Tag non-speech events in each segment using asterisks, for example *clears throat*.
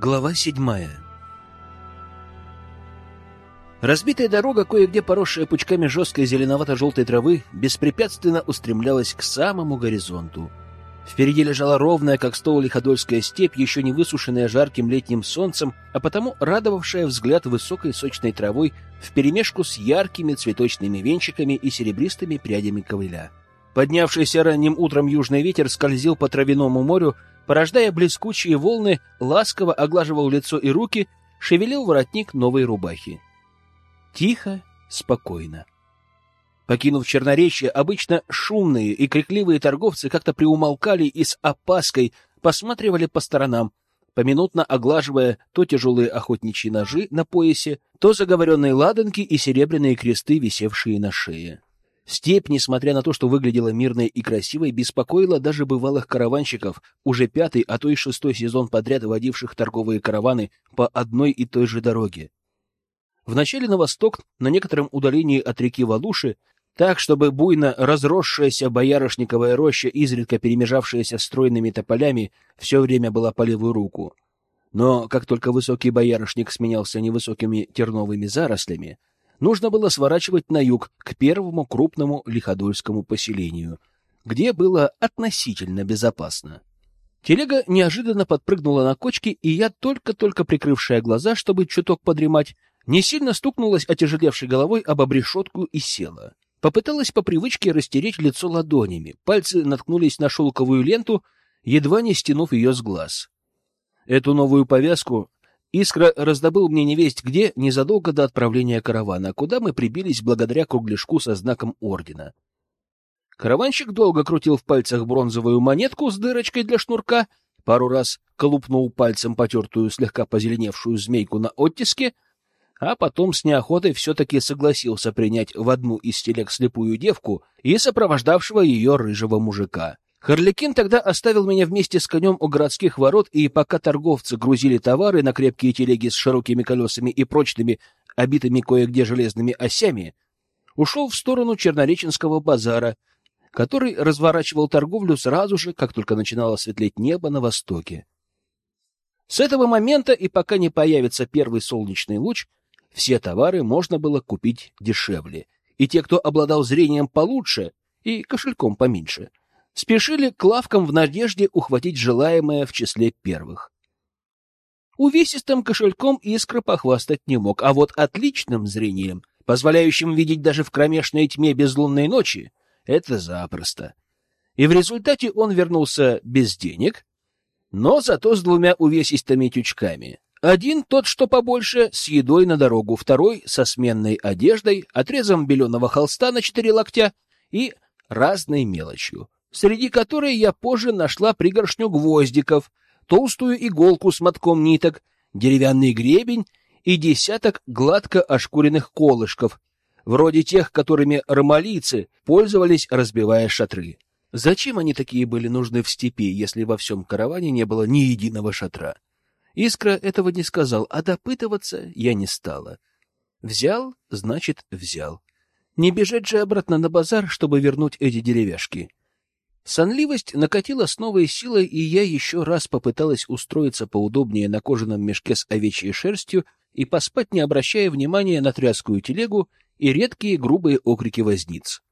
Глава седьмая Разбитая дорога, кое-где поросшая пучками жесткой зеленовато-желтой травы, беспрепятственно устремлялась к самому горизонту. Впереди лежала ровная, как стол лиходольская степь, еще не высушенная жарким летним солнцем, а потому радовавшая взгляд высокой сочной травой вперемешку с яркими цветочными венчиками и серебристыми прядями ковыля. Поднявшийся ранним утром южный ветер скользил по травяному морю, порождая блескучие волны, ласково оглаживал лицо и руки, шевелил воротник новой рубахи. Тихо, спокойно. Покинув Черноречье, обычно шумные и крикливые торговцы как-то приумолкали и с опаской посматривали по сторонам, поминутно оглаживая то тяжелые охотничьи ножи на поясе, то заговоренные ладанки и серебряные кресты, висевшие на шее. Степь, несмотря на то, что выглядела мирной и красивой, беспокоила даже бывалых караванщиков, уже пятый, а то и шестой сезон подряд водивших торговые караваны по одной и той же дороге. Вначале на восток, на некотором удалении от реки Валуши, так, чтобы буйно разросшаяся боярышниковая роща, изредка перемежавшаяся стройными тополями, все время была по левую руку. Но как только высокий боярышник сменялся невысокими терновыми зарослями, нужно было сворачивать на юг, к первому крупному лиходольскому поселению, где было относительно безопасно. Телега неожиданно подпрыгнула на кочке, и я, только-только прикрывшая глаза, чтобы чуток подремать, не сильно стукнулась отяжелевшей головой об обрешетку и села. Попыталась по привычке растереть лицо ладонями. Пальцы наткнулись на шелковую ленту, едва не стянув ее с глаз. Эту новую повязку Искра раздобыл мне невесть где незадолго до отправления каравана, куда мы прибились благодаря кругляшку со знаком ордена. Караванщик долго крутил в пальцах бронзовую монетку с дырочкой для шнурка, пару раз колупнул пальцем потертую, слегка позеленевшую змейку на оттиске, а потом с неохотой все-таки согласился принять в одну из телег слепую девку и сопровождавшего ее рыжего мужика. Харликин тогда оставил меня вместе с конем у городских ворот, и пока торговцы грузили товары на крепкие телеги с широкими колесами и прочными, обитыми кое-где железными осями, ушел в сторону Чернореченского базара, который разворачивал торговлю сразу же, как только начинало светлеть небо на востоке. С этого момента и пока не появится первый солнечный луч, все товары можно было купить дешевле, и те, кто обладал зрением получше и кошельком поменьше, спешили к лавкам в надежде ухватить желаемое в числе первых. Увесистым кошельком Искра похвастать не мог, а вот отличным зрением, позволяющим видеть даже в кромешной тьме безлунной ночи, это запросто. И в результате он вернулся без денег, но зато с двумя увесистыми тючками. Один, тот, что побольше, с едой на дорогу, второй — со сменной одеждой, отрезом беленого холста на четыре локтя и разной мелочью, среди которой я позже нашла пригоршню гвоздиков, толстую иголку с мотком ниток, деревянный гребень и десяток гладко ошкуренных колышков, вроде тех, которыми ромалийцы пользовались, разбивая шатры. Зачем они такие были нужны в степи, если во всем караване не было ни единого шатра? Искра этого не сказал, а допытываться я не стала. Взял, значит, взял. Не бежать же обратно на базар, чтобы вернуть эти деревяшки. Сонливость накатила с новой силой, и я еще раз попыталась устроиться поудобнее на кожаном мешке с овечьей шерстью и поспать, не обращая внимания на тряскую телегу и редкие грубые окрики возниц.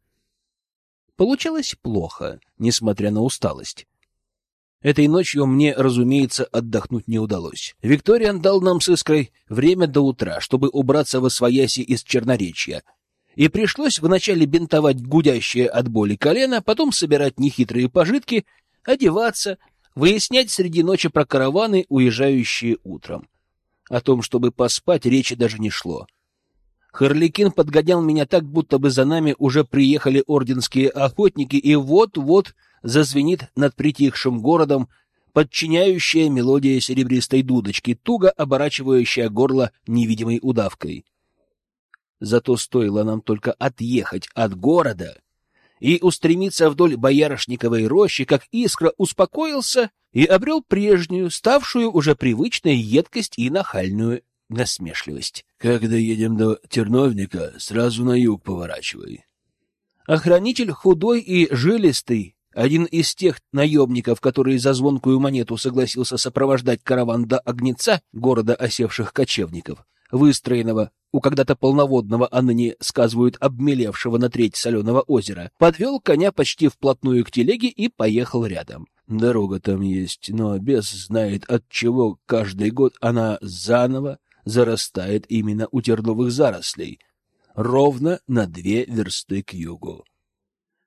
Получалось плохо, несмотря на усталость. Этой ночью мне, разумеется, отдохнуть не удалось. Викториан дал нам с Искрой время до утра, чтобы убраться во свояси из Черноречья. И пришлось вначале бинтовать гудящее от боли колено, потом собирать нехитрые пожитки, одеваться, выяснять среди ночи про караваны, уезжающие утром. О том, чтобы поспать, речи даже не шло. Харликин подгонял меня так, будто бы за нами уже приехали орденские охотники, и вот-вот зазвенит над притихшим городом подчиняющая мелодия серебристой дудочки, туго оборачивающая горло невидимой удавкой. Зато стоило нам только отъехать от города и устремиться вдоль боярышниковой рощи, как искра успокоился и обрел прежнюю, ставшую уже привычной едкость и нахальную насмешливость. — Когда едем до Терновника, сразу на юг поворачивай. Охранитель, худой и жилистый, Один из тех наемников, который за звонкую монету согласился сопровождать караван до Огнеца, города осевших кочевников, выстроенного у когда-то полноводного, а ныне, сказывают, обмелевшего на треть соленого озера, подвел коня почти вплотную к телеге и поехал рядом. Дорога там есть, но бес знает, от чего каждый год она заново зарастает именно у терновых зарослей, ровно на две версты к югу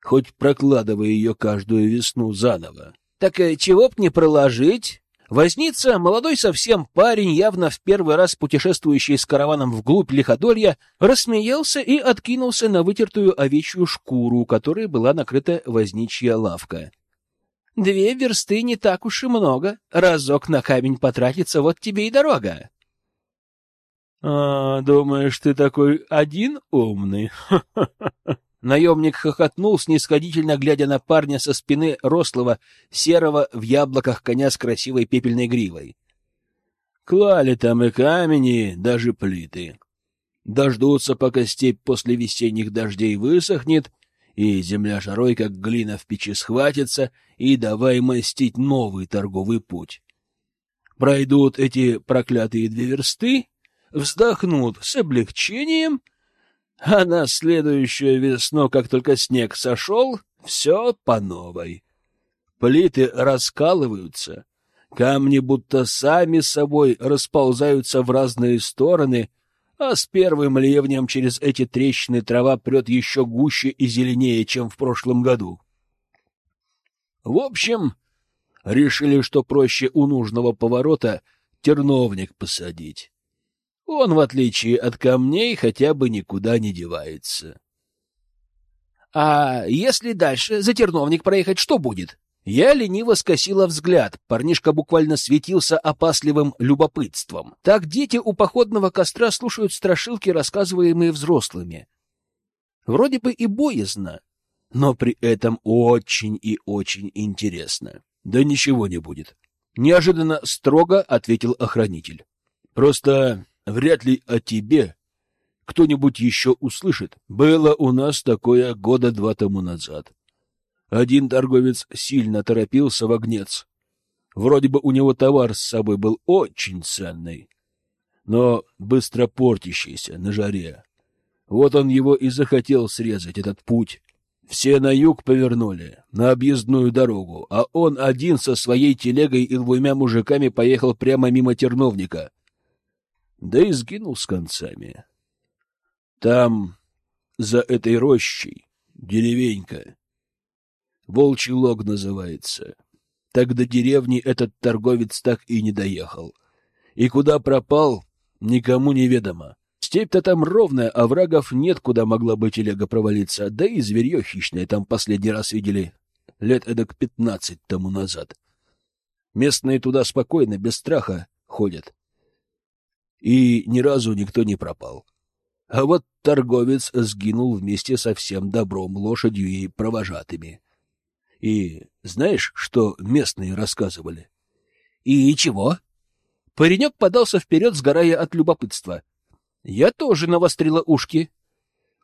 хоть прокладывая ее каждую весну заново. Так и чего б не проложить? Возница, молодой совсем парень, явно в первый раз путешествующий с караваном вглубь лиходолья, рассмеялся и откинулся на вытертую овечью шкуру, которой была накрыта возничья лавка. «Две версты не так уж и много. Разок на камень потратиться, вот тебе и дорога». «А, думаешь, ты такой один умный?» *laughs* Наемник хохотнул, снисходительно глядя на парня со спины рослого, серого в яблоках коня с красивой пепельной гривой. Клали там и камени, даже плиты. Дождутся, пока степь после весенних дождей высохнет, и земля жарой, как глина в печи, схватится, и давай мастить новый торговый путь. Пройдут эти проклятые две версты, вздохнут с облегчением — а на следующую весну, как только снег сошел, все по новой. Плиты раскалываются, камни будто сами собой расползаются в разные стороны, а с первым ливнем через эти трещины трава прет еще гуще и зеленее, чем в прошлом году. В общем, решили, что проще у нужного поворота терновник посадить. Он, в отличие от камней, хотя бы никуда не девается. — А если дальше за терновник проехать, что будет? Я лениво скосила взгляд. Парнишка буквально светился опасливым любопытством. Так дети у походного костра слушают страшилки, рассказываемые взрослыми. Вроде бы и боязно, но при этом очень и очень интересно. Да ничего не будет. Неожиданно строго ответил охранитель. Просто Вряд ли о тебе кто-нибудь еще услышит. Было у нас такое года два тому назад. Один торговец сильно торопился в огнец. Вроде бы у него товар с собой был очень ценный, но быстро портящийся на жаре. Вот он его и захотел срезать, этот путь. Все на юг повернули, на объездную дорогу, а он один со своей телегой и двумя мужиками поехал прямо мимо терновника, да и сгинул с концами. Там, за этой рощей, деревенька. Волчий лог называется. Так до деревни этот торговец так и не доехал. И куда пропал, никому не ведомо. Степь-то там ровная, а врагов нет, куда могла бы телега провалиться. Да и зверье хищное там последний раз видели лет эдак пятнадцать тому назад. Местные туда спокойно, без страха ходят и ни разу никто не пропал. А вот торговец сгинул вместе со всем добром, лошадью и провожатыми. И знаешь, что местные рассказывали? — И чего? Паренек подался вперед, сгорая от любопытства. Я тоже навострила ушки.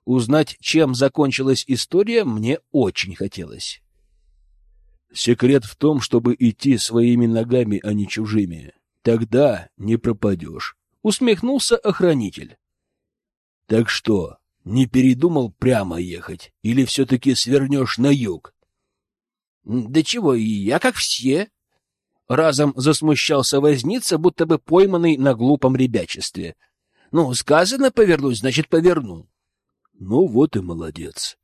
Узнать, чем закончилась история, мне очень хотелось. Секрет в том, чтобы идти своими ногами, а не чужими. Тогда не пропадешь усмехнулся охранитель. — Так что, не передумал прямо ехать или все-таки свернешь на юг? — Да чего, я как все. Разом засмущался возница, будто бы пойманный на глупом ребячестве. — Ну, сказано повернуть, значит, поверну. — Ну вот и молодец.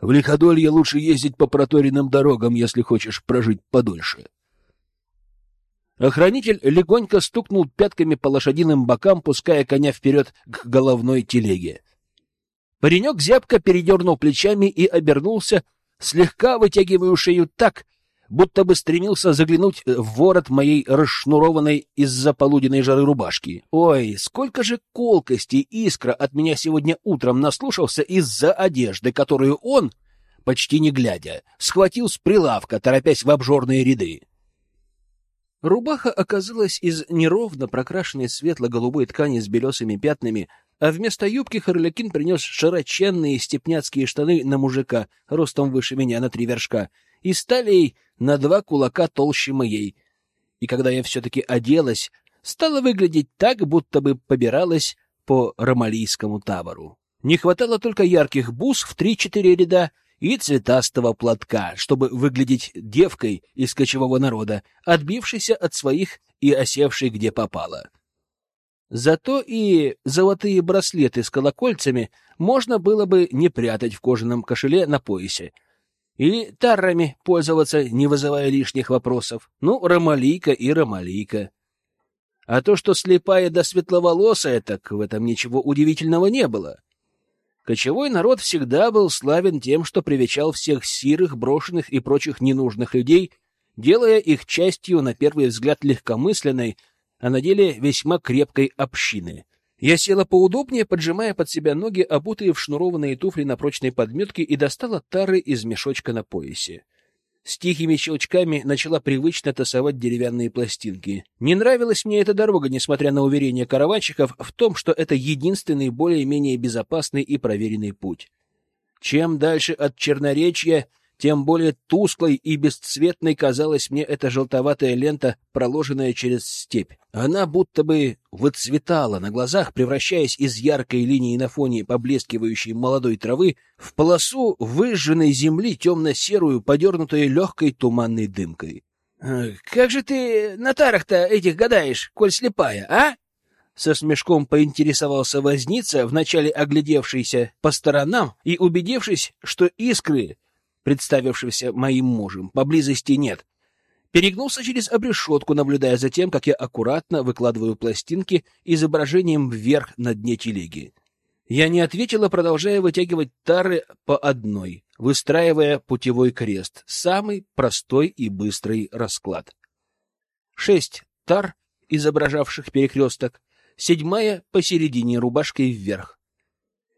В Лиходолье лучше ездить по проторенным дорогам, если хочешь прожить подольше. — Охранитель легонько стукнул пятками по лошадиным бокам, пуская коня вперед к головной телеге. Паренек зябко передернул плечами и обернулся, слегка вытягивая шею так, будто бы стремился заглянуть в ворот моей расшнурованной из-за полуденной жары рубашки. Ой, сколько же колкости искра от меня сегодня утром наслушался из-за одежды, которую он, почти не глядя, схватил с прилавка, торопясь в обжорные ряды. Рубаха оказалась из неровно прокрашенной светло-голубой ткани с белесыми пятнами, а вместо юбки Харлякин принес широченные степняцкие штаны на мужика, ростом выше меня на три вершка, и стали на два кулака толще моей. И когда я все-таки оделась, стала выглядеть так, будто бы побиралась по ромалийскому табору. Не хватало только ярких бус в три-четыре ряда и цветастого платка, чтобы выглядеть девкой из кочевого народа, отбившейся от своих и осевшей где попало. Зато и золотые браслеты с колокольцами можно было бы не прятать в кожаном кошеле на поясе. Или таррами пользоваться, не вызывая лишних вопросов. Ну, ромалийка и ромалийка. А то, что слепая да светловолосая, так в этом ничего удивительного не было. Кочевой народ всегда был славен тем, что привечал всех сирых, брошенных и прочих ненужных людей, делая их частью, на первый взгляд, легкомысленной, а на деле весьма крепкой общины. Я села поудобнее, поджимая под себя ноги, обутые в шнурованные туфли на прочной подметке, и достала тары из мешочка на поясе. С тихими щелчками начала привычно тасовать деревянные пластинки. Не нравилась мне эта дорога, несмотря на уверения караванщиков в том, что это единственный более-менее безопасный и проверенный путь. Чем дальше от Черноречья, тем более тусклой и бесцветной казалась мне эта желтоватая лента, проложенная через степь. Она будто бы выцветала на глазах, превращаясь из яркой линии на фоне поблескивающей молодой травы в полосу выжженной земли темно-серую, подернутую легкой туманной дымкой. — Как же ты на тарах-то этих гадаешь, коль слепая, а? Со смешком поинтересовался возница, вначале оглядевшийся по сторонам и убедившись, что искры представившегося моим мужем, поблизости нет. Перегнулся через обрешетку, наблюдая за тем, как я аккуратно выкладываю пластинки изображением вверх на дне телеги. Я не ответила, продолжая вытягивать тары по одной, выстраивая путевой крест, самый простой и быстрый расклад. Шесть тар, изображавших перекресток, седьмая посередине рубашкой вверх.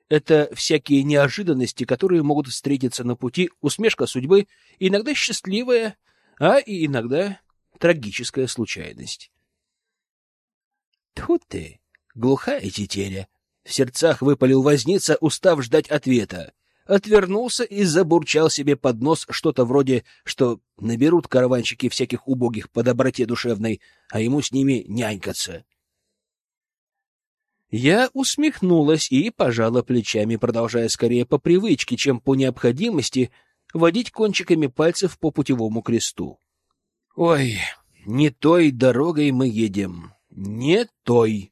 Это всякие неожиданности, которые могут встретиться на пути, усмешка судьбы, иногда счастливая, а и иногда трагическая случайность. Тут ты, глухая тетеря! В сердцах выпалил возница, устав ждать ответа. Отвернулся и забурчал себе под нос что-то вроде, что наберут караванщики всяких убогих по доброте душевной, а ему с ними нянькаться. Я усмехнулась и пожала плечами, продолжая скорее по привычке, чем по необходимости водить кончиками пальцев по путевому кресту. Ой, не той дорогой мы едем, не той.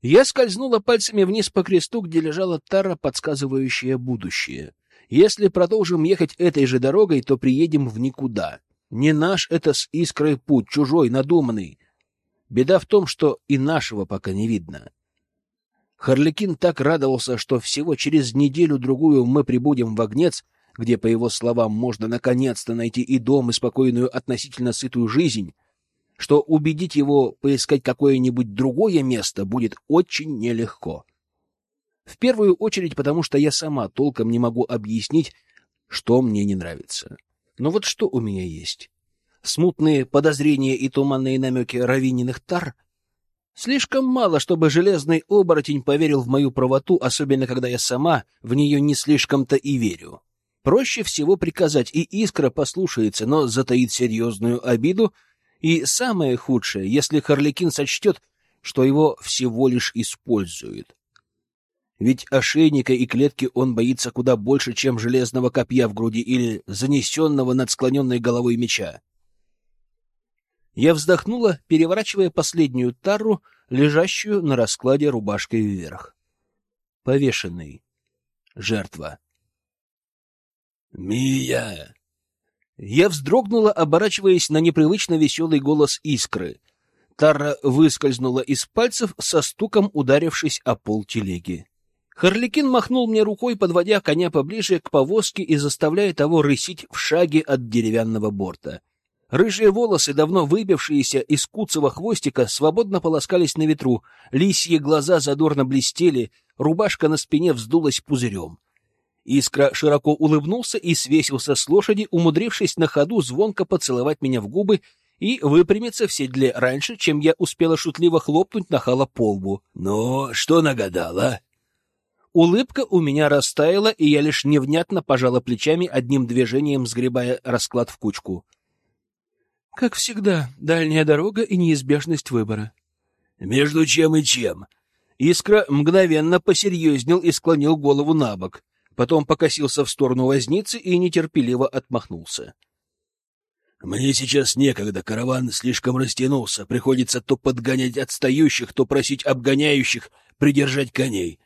Я скользнула пальцами вниз по кресту, где лежала тара, подсказывающая будущее. Если продолжим ехать этой же дорогой, то приедем в никуда. Не наш это с искрой путь, чужой, надуманный. Беда в том, что и нашего пока не видно. Харликин так радовался, что всего через неделю-другую мы прибудем в Огнец, где, по его словам, можно наконец-то найти и дом, и спокойную относительно сытую жизнь, что убедить его поискать какое-нибудь другое место будет очень нелегко. В первую очередь потому, что я сама толком не могу объяснить, что мне не нравится. Но вот что у меня есть? Смутные подозрения и туманные намеки равининых тар — Слишком мало, чтобы железный оборотень поверил в мою правоту, особенно когда я сама в нее не слишком-то и верю. Проще всего приказать, и искра послушается, но затаит серьезную обиду, и самое худшее, если Харликин сочтет, что его всего лишь используют. Ведь ошейника и клетки он боится куда больше, чем железного копья в груди или занесенного над склоненной головой меча. Я вздохнула, переворачивая последнюю тару, лежащую на раскладе рубашкой вверх. Повешенный. Жертва. «Мия!» Я вздрогнула, оборачиваясь на непривычно веселый голос искры. Тара выскользнула из пальцев, со стуком ударившись о пол телеги. Харликин махнул мне рукой, подводя коня поближе к повозке и заставляя того рысить в шаге от деревянного борта. Рыжие волосы, давно выбившиеся из куцого хвостика, свободно полоскались на ветру, лисьи глаза задорно блестели, рубашка на спине вздулась пузырем. Искра широко улыбнулся и свесился с лошади, умудрившись на ходу звонко поцеловать меня в губы и выпрямиться в седле раньше, чем я успела шутливо хлопнуть нахала по лбу. «Ну, что нагадала?» Улыбка у меня растаяла, и я лишь невнятно пожала плечами, одним движением сгребая расклад в кучку. Как всегда, дальняя дорога и неизбежность выбора. Между чем и чем? Искра мгновенно посерьезнел и склонил голову на бок, потом покосился в сторону возницы и нетерпеливо отмахнулся. Мне сейчас некогда, караван слишком растянулся, приходится то подгонять отстающих, то просить обгоняющих придержать коней.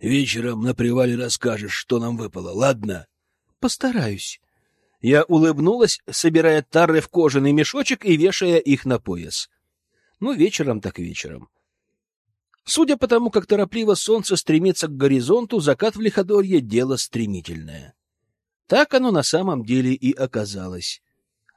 Вечером на привале расскажешь, что нам выпало, ладно? Постараюсь. Я улыбнулась, собирая тары в кожаный мешочек и вешая их на пояс. Ну, вечером так вечером. Судя по тому, как торопливо солнце стремится к горизонту, закат в лиходорье — дело стремительное. Так оно на самом деле и оказалось.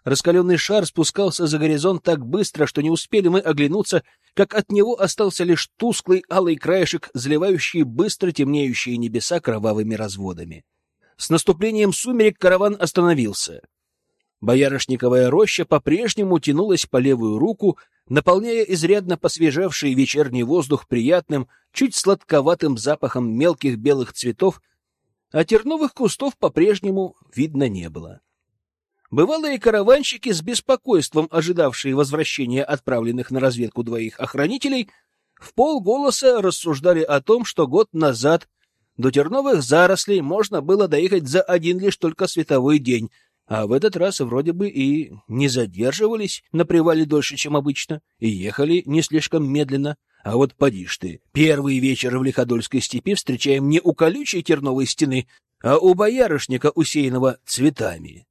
Раскаленный шар спускался за горизонт так быстро, что не успели мы оглянуться, как от него остался лишь тусклый алый краешек, заливающий быстро темнеющие небеса кровавыми разводами. С наступлением сумерек караван остановился. Боярышниковая роща по-прежнему тянулась по левую руку, наполняя изрядно посвежевший вечерний воздух приятным, чуть сладковатым запахом мелких белых цветов, а терновых кустов по-прежнему видно не было. Бывалые караванщики, с беспокойством ожидавшие возвращения отправленных на разведку двоих охранителей, в полголоса рассуждали о том, что год назад до терновых зарослей можно было доехать за один лишь только световой день, а в этот раз вроде бы и не задерживались на привале дольше, чем обычно, и ехали не слишком медленно. А вот поди ж ты, первый вечер в Лиходольской степи встречаем не у колючей терновой стены, а у боярышника, усеянного цветами.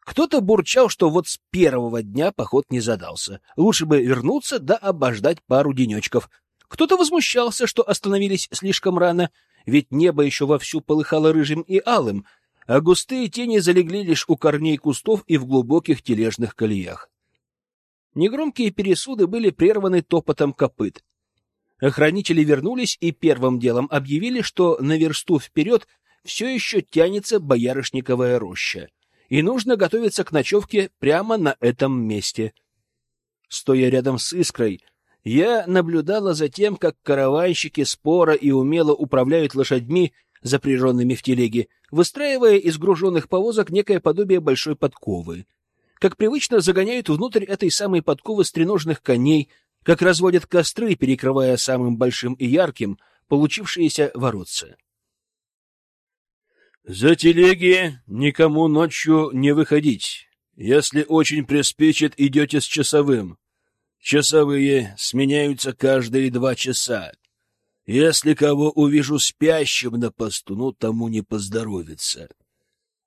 Кто-то бурчал, что вот с первого дня поход не задался. Лучше бы вернуться да обождать пару денечков. Кто-то возмущался, что остановились слишком рано, ведь небо еще вовсю полыхало рыжим и алым, а густые тени залегли лишь у корней кустов и в глубоких тележных колеях. Негромкие пересуды были прерваны топотом копыт. Охранители вернулись и первым делом объявили, что на версту вперед все еще тянется боярышниковая роща и нужно готовиться к ночевке прямо на этом месте. Стоя рядом с Искрой, я наблюдала за тем, как караванщики споро и умело управляют лошадьми, запряженными в телеге, выстраивая из груженных повозок некое подобие большой подковы. Как привычно загоняют внутрь этой самой подковы стреножных коней, как разводят костры, перекрывая самым большим и ярким получившиеся воротца. За телеги никому ночью не выходить. Если очень приспичит, идете с часовым. Часовые сменяются каждые два часа. Если кого увижу спящим на посту, ну, тому не поздоровится.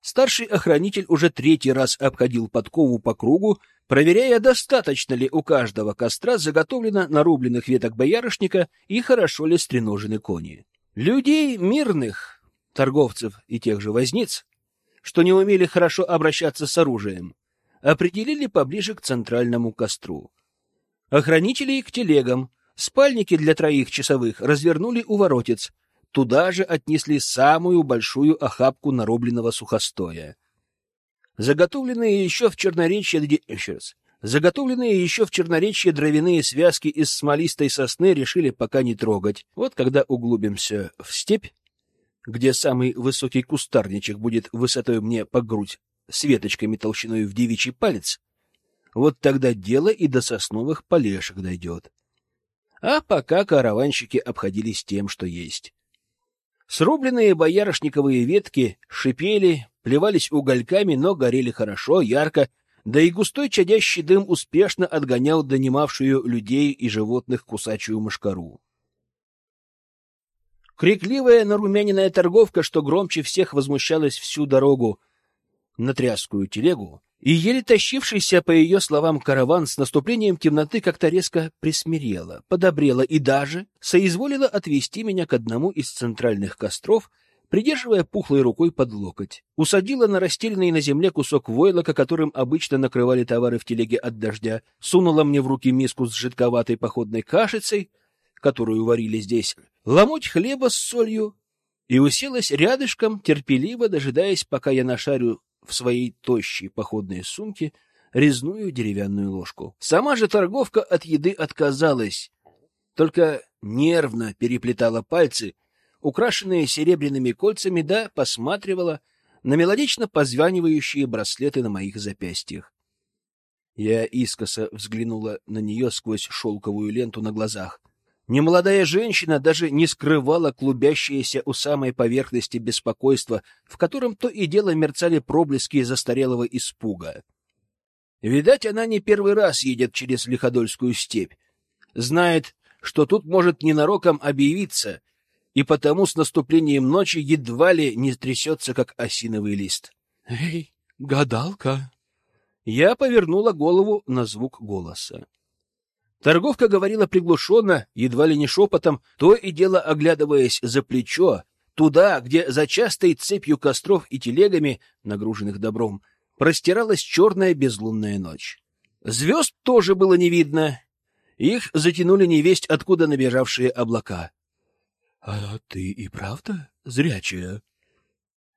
Старший охранитель уже третий раз обходил подкову по кругу, проверяя, достаточно ли у каждого костра заготовлено нарубленных веток боярышника и хорошо ли стреножены кони. Людей мирных торговцев и тех же возниц, что не умели хорошо обращаться с оружием, определили поближе к центральному костру. Охранителей к телегам, спальники для троих часовых развернули у воротец, туда же отнесли самую большую охапку нарубленного сухостоя. Заготовленные еще в Черноречье... Раз. Заготовленные еще в Черноречье дровяные связки из смолистой сосны решили пока не трогать. Вот когда углубимся в степь, где самый высокий кустарничек будет высотой мне по грудь, с веточками толщиной в девичий палец, вот тогда дело и до сосновых полешек дойдет. А пока караванщики обходились тем, что есть. Срубленные боярышниковые ветки шипели, плевались угольками, но горели хорошо, ярко, да и густой чадящий дым успешно отгонял донимавшую людей и животных кусачую мошкару. Крикливая нарумяненная торговка, что громче всех возмущалась всю дорогу на тряскую телегу, и еле тащившийся, по ее словам, караван с наступлением темноты как-то резко присмирела, подобрела и даже соизволила отвести меня к одному из центральных костров, придерживая пухлой рукой под локоть. Усадила на расстеленный на земле кусок войлока, которым обычно накрывали товары в телеге от дождя, сунула мне в руки миску с жидковатой походной кашицей, которую варили здесь, ломоть хлеба с солью и уселась рядышком, терпеливо дожидаясь, пока я нашарю в своей тощей походной сумке резную деревянную ложку. Сама же торговка от еды отказалась, только нервно переплетала пальцы, украшенные серебряными кольцами, да посматривала на мелодично позванивающие браслеты на моих запястьях. Я искоса взглянула на нее сквозь шелковую ленту на глазах. Немолодая женщина даже не скрывала клубящееся у самой поверхности беспокойства, в котором то и дело мерцали проблески застарелого испуга. Видать, она не первый раз едет через Лиходольскую степь. Знает, что тут может ненароком объявиться, и потому с наступлением ночи едва ли не трясется, как осиновый лист. — Эй, гадалка! Я повернула голову на звук голоса. Торговка говорила приглушенно, едва ли не шепотом, то и дело оглядываясь за плечо, туда, где за частой цепью костров и телегами, нагруженных добром, простиралась черная безлунная ночь. Звезд тоже было не видно. Их затянули невесть, откуда набежавшие облака. — А ты и правда зрячая?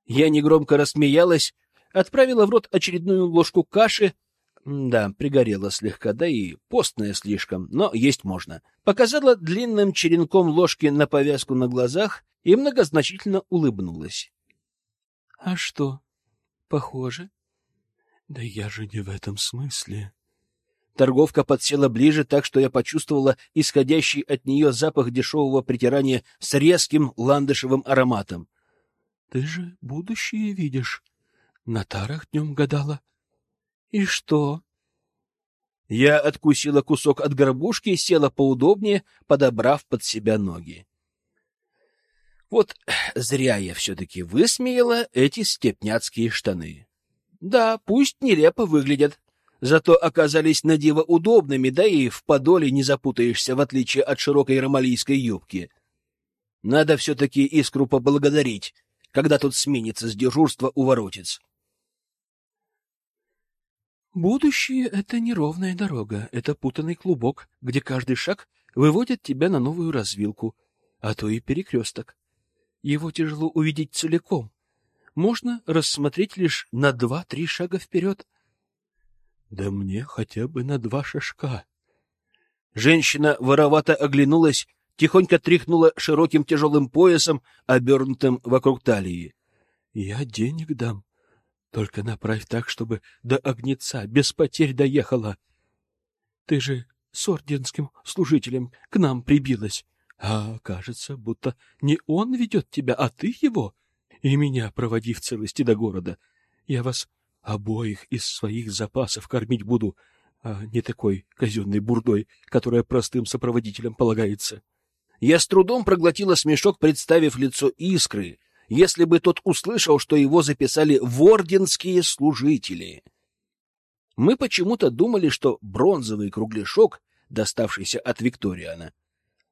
Я негромко рассмеялась, отправила в рот очередную ложку каши, да, пригорела слегка, да и постная слишком, но есть можно. Показала длинным черенком ложки на повязку на глазах и многозначительно улыбнулась. — А что, похоже? — Да я же не в этом смысле. Торговка подсела ближе, так что я почувствовала исходящий от нее запах дешевого притирания с резким ландышевым ароматом. — Ты же будущее видишь. На тарах днем гадала. И что? Я откусила кусок от горбушки и села поудобнее, подобрав под себя ноги. Вот *clears throat* зря я все-таки высмеяла эти степняцкие штаны. Да, пусть нелепо выглядят, зато оказались на диво удобными, да и в подоле не запутаешься, в отличие от широкой ромалийской юбки. Надо все-таки искру поблагодарить, когда тут сменится с дежурства у воротец. Будущее — это неровная дорога, это путанный клубок, где каждый шаг выводит тебя на новую развилку, а то и перекресток. Его тяжело увидеть целиком. Можно рассмотреть лишь на два-три шага вперед. Да мне хотя бы на два шажка. Женщина воровато оглянулась, тихонько тряхнула широким тяжелым поясом, обернутым вокруг талии. — Я денег дам, только направь так, чтобы до огнеца без потерь доехала. Ты же с орденским служителем к нам прибилась, а кажется, будто не он ведет тебя, а ты его. И меня проводи в целости до города. Я вас обоих из своих запасов кормить буду, а не такой казенной бурдой, которая простым сопроводителям полагается. Я с трудом проглотила смешок, представив лицо искры, если бы тот услышал, что его записали в орденские служители. Мы почему-то думали, что бронзовый кругляшок, доставшийся от Викториана,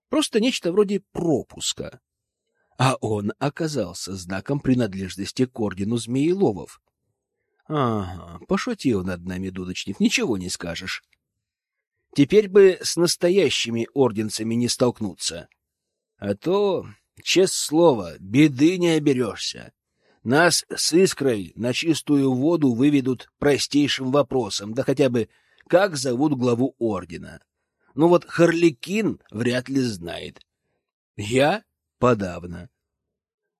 просто нечто вроде пропуска. А он оказался знаком принадлежности к ордену Змееловов. Ага, пошутил над нами дудочник, ничего не скажешь. Теперь бы с настоящими орденцами не столкнуться. А то Честное слово, беды не оберешься. Нас с искрой на чистую воду выведут простейшим вопросом, да хотя бы как зовут главу ордена. Ну вот Харликин вряд ли знает. Я подавно.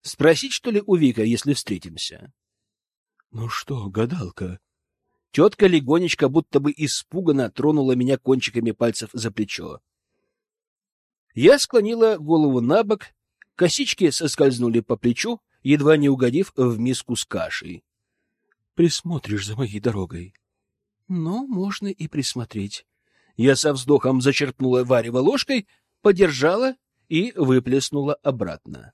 Спросить, что ли, у Вика, если встретимся? — Ну что, гадалка? Тетка легонечко, будто бы испуганно, тронула меня кончиками пальцев за плечо. Я склонила голову на бок Косички соскользнули по плечу, едва не угодив в миску с кашей. — Присмотришь за моей дорогой? — Ну, можно и присмотреть. Я со вздохом зачерпнула варево ложкой, подержала и выплеснула обратно.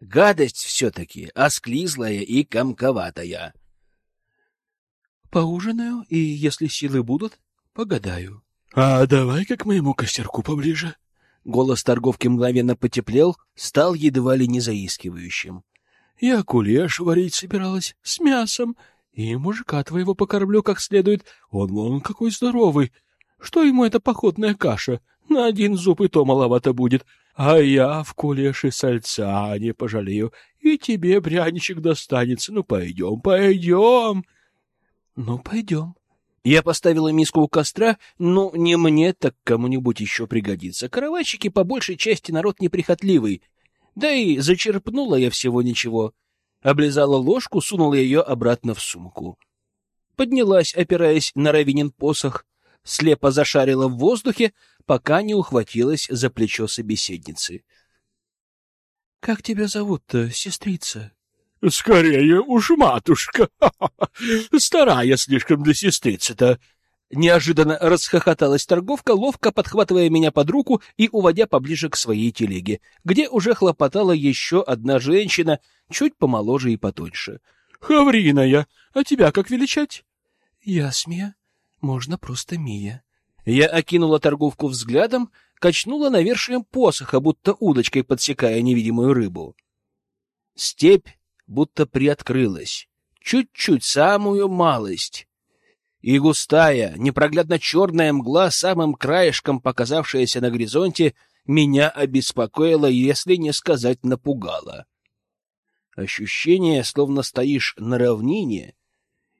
Гадость все-таки, осклизлая и комковатая. — Поужинаю, и, если силы будут, погадаю. — А давай-ка к моему костерку поближе. — Голос торговки мгновенно потеплел, стал едва ли не заискивающим. — Я кулеш варить собиралась с мясом, и мужика твоего покормлю как следует. Он вон какой здоровый. Что ему эта походная каша? На один зуб и то маловато будет. А я в кулеше сальца не пожалею, и тебе пряничек достанется. Ну, пойдем, пойдем. — Ну, пойдем. Я поставила миску у костра, ну, не мне, так кому-нибудь еще пригодится. Каравайщики по большей части народ неприхотливый. Да и зачерпнула я всего ничего. Облизала ложку, сунула ее обратно в сумку. Поднялась, опираясь на Равинин посох, слепо зашарила в воздухе, пока не ухватилась за плечо собеседницы. — Как тебя зовут-то, сестрица? — Скорее уж матушка. *laughs* Старая слишком для сестрицы-то. Неожиданно расхохоталась торговка, ловко подхватывая меня под руку и уводя поближе к своей телеге, где уже хлопотала еще одна женщина, чуть помоложе и потоньше. — Хавриная, а тебя как величать? — Ясмия. Можно просто Мия. Я окинула торговку взглядом, качнула навершием посоха, будто удочкой подсекая невидимую рыбу. Степь будто приоткрылась. Чуть-чуть, самую малость. И густая, непроглядно черная мгла, самым краешком показавшаяся на горизонте, меня обеспокоила, если не сказать напугала. Ощущение, словно стоишь на равнине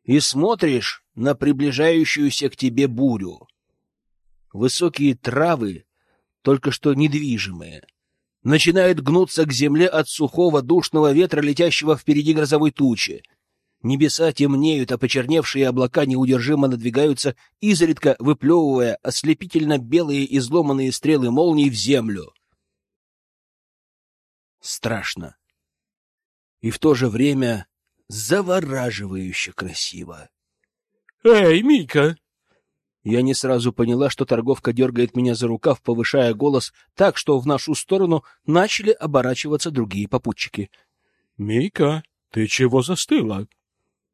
и смотришь на приближающуюся к тебе бурю. Высокие травы, только что недвижимые, начинают гнуться к земле от сухого душного ветра, летящего впереди грозовой тучи. Небеса темнеют, а почерневшие облака неудержимо надвигаются, изредка выплевывая ослепительно белые изломанные стрелы молний в землю. Страшно. И в то же время завораживающе красиво. «Эй, Мика!» Я не сразу поняла, что торговка дергает меня за рукав, повышая голос так, что в нашу сторону начали оборачиваться другие попутчики. — Мика, ты чего застыла?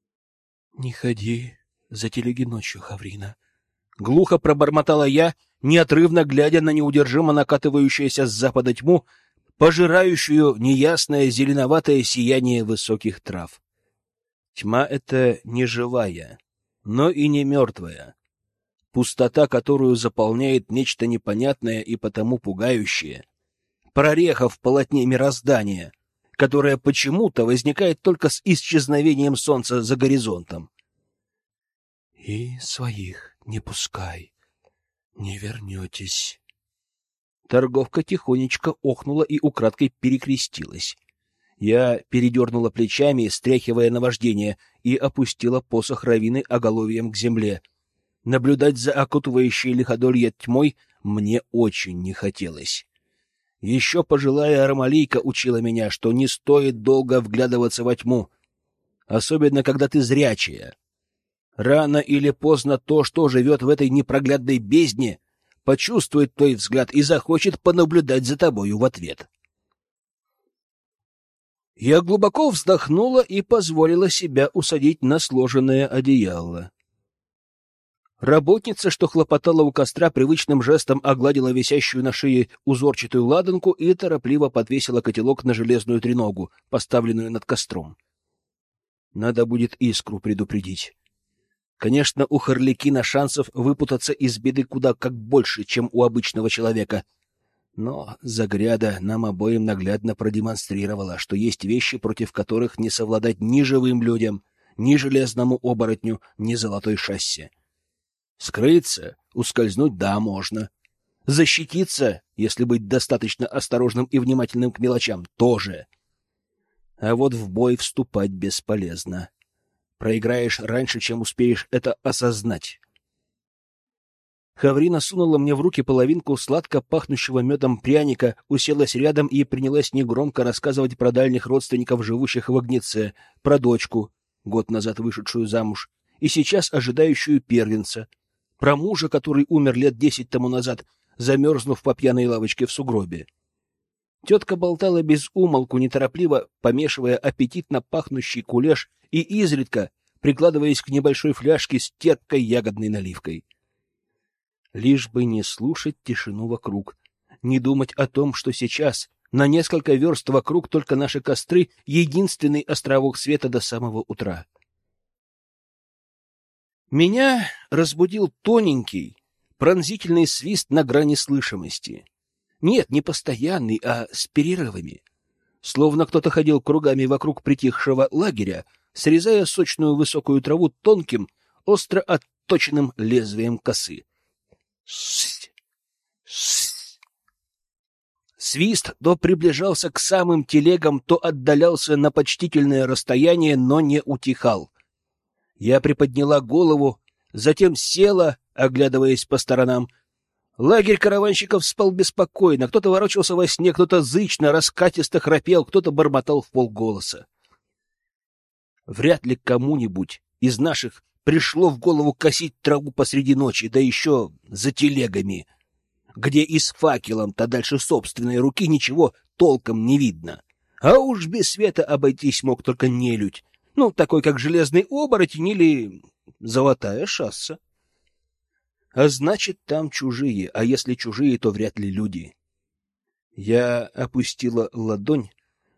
— Не ходи за телеги ночью, Хаврина. Глухо пробормотала я, неотрывно глядя на неудержимо накатывающуюся с запада тьму, пожирающую неясное зеленоватое сияние высоких трав. Тьма эта не живая, но и не мертвая пустота, которую заполняет нечто непонятное и потому пугающее, прореха в полотне мироздания, которая почему-то возникает только с исчезновением солнца за горизонтом. И своих не пускай, не вернетесь. Торговка тихонечко охнула и украдкой перекрестилась. Я передернула плечами, стряхивая наваждение, и опустила посох равины оголовьем к земле — Наблюдать за окутывающей лиходолье тьмой мне очень не хотелось. Еще пожилая Ромалийка учила меня, что не стоит долго вглядываться во тьму, особенно когда ты зрячая. Рано или поздно то, что живет в этой непроглядной бездне, почувствует твой взгляд и захочет понаблюдать за тобою в ответ. Я глубоко вздохнула и позволила себя усадить на сложенное одеяло. Работница, что хлопотала у костра, привычным жестом огладила висящую на шее узорчатую ладанку и торопливо подвесила котелок на железную треногу, поставленную над костром. Надо будет искру предупредить. Конечно, у Харликина шансов выпутаться из беды куда как больше, чем у обычного человека. Но Загряда нам обоим наглядно продемонстрировала, что есть вещи, против которых не совладать ни живым людям, ни железному оборотню, ни золотой шасси. Скрыться, ускользнуть — да, можно. Защититься, если быть достаточно осторожным и внимательным к мелочам, тоже. А вот в бой вступать бесполезно. Проиграешь раньше, чем успеешь это осознать. Хаврина сунула мне в руки половинку сладко пахнущего медом пряника, уселась рядом и принялась негромко рассказывать про дальних родственников, живущих в Огнеце, про дочку, год назад вышедшую замуж, и сейчас ожидающую первенца — про мужа, который умер лет десять тому назад, замерзнув по пьяной лавочке в сугробе. Тетка болтала без умолку, неторопливо помешивая аппетитно пахнущий кулеш и изредка прикладываясь к небольшой фляжке с терпкой ягодной наливкой. Лишь бы не слушать тишину вокруг, не думать о том, что сейчас на несколько верст вокруг только наши костры — единственный островок света до самого утра. Меня разбудил тоненький, пронзительный свист на грани слышимости. Нет, не постоянный, а с перерывами. Словно кто-то ходил кругами вокруг притихшего лагеря, срезая сочную высокую траву тонким, остро отточенным лезвием косы. Свист то приближался к самым телегам, то отдалялся на почтительное расстояние, но не утихал. Я приподняла голову, затем села, оглядываясь по сторонам. Лагерь караванщиков спал беспокойно, кто-то ворочался во сне, кто-то зычно, раскатисто храпел, кто-то бормотал в полголоса. Вряд ли кому-нибудь из наших пришло в голову косить траву посреди ночи, да еще за телегами, где и с факелом-то дальше собственной руки ничего толком не видно. А уж без света обойтись мог только нелюдь, ну, такой как железный оборотень или золотая шасса. А значит, там чужие, а если чужие, то вряд ли люди. Я опустила ладонь,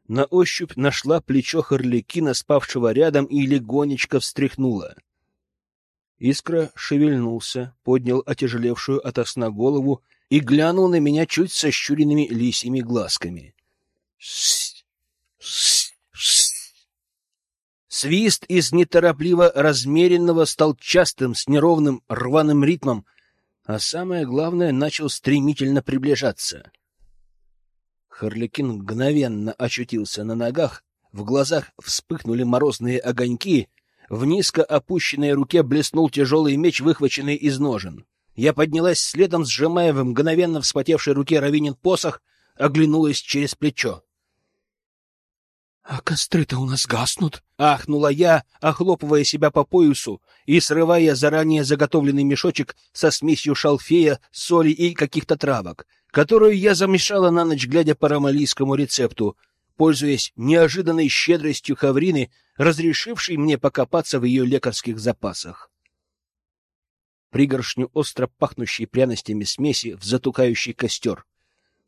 на ощупь нашла плечо Харликина, спавшего рядом, и легонечко встряхнула. Искра шевельнулся, поднял отяжелевшую ото сна голову и глянул на меня чуть сощуренными лисьими глазками. Свист из неторопливо размеренного стал частым, с неровным рваным ритмом, а самое главное, начал стремительно приближаться. Харликин мгновенно очутился на ногах, в глазах вспыхнули морозные огоньки, в низко опущенной руке блеснул тяжелый меч, выхваченный из ножен. Я поднялась следом, сжимая в мгновенно вспотевшей руке Равинин посох, оглянулась через плечо. — А костры-то у нас гаснут! — ахнула я, охлопывая себя по поясу и срывая заранее заготовленный мешочек со смесью шалфея, соли и каких-то травок, которую я замешала на ночь, глядя по ромалийскому рецепту, пользуясь неожиданной щедростью Хаврины, разрешившей мне покопаться в ее лекарских запасах пригоршню остро пахнущей пряностями смеси в затухающий костер.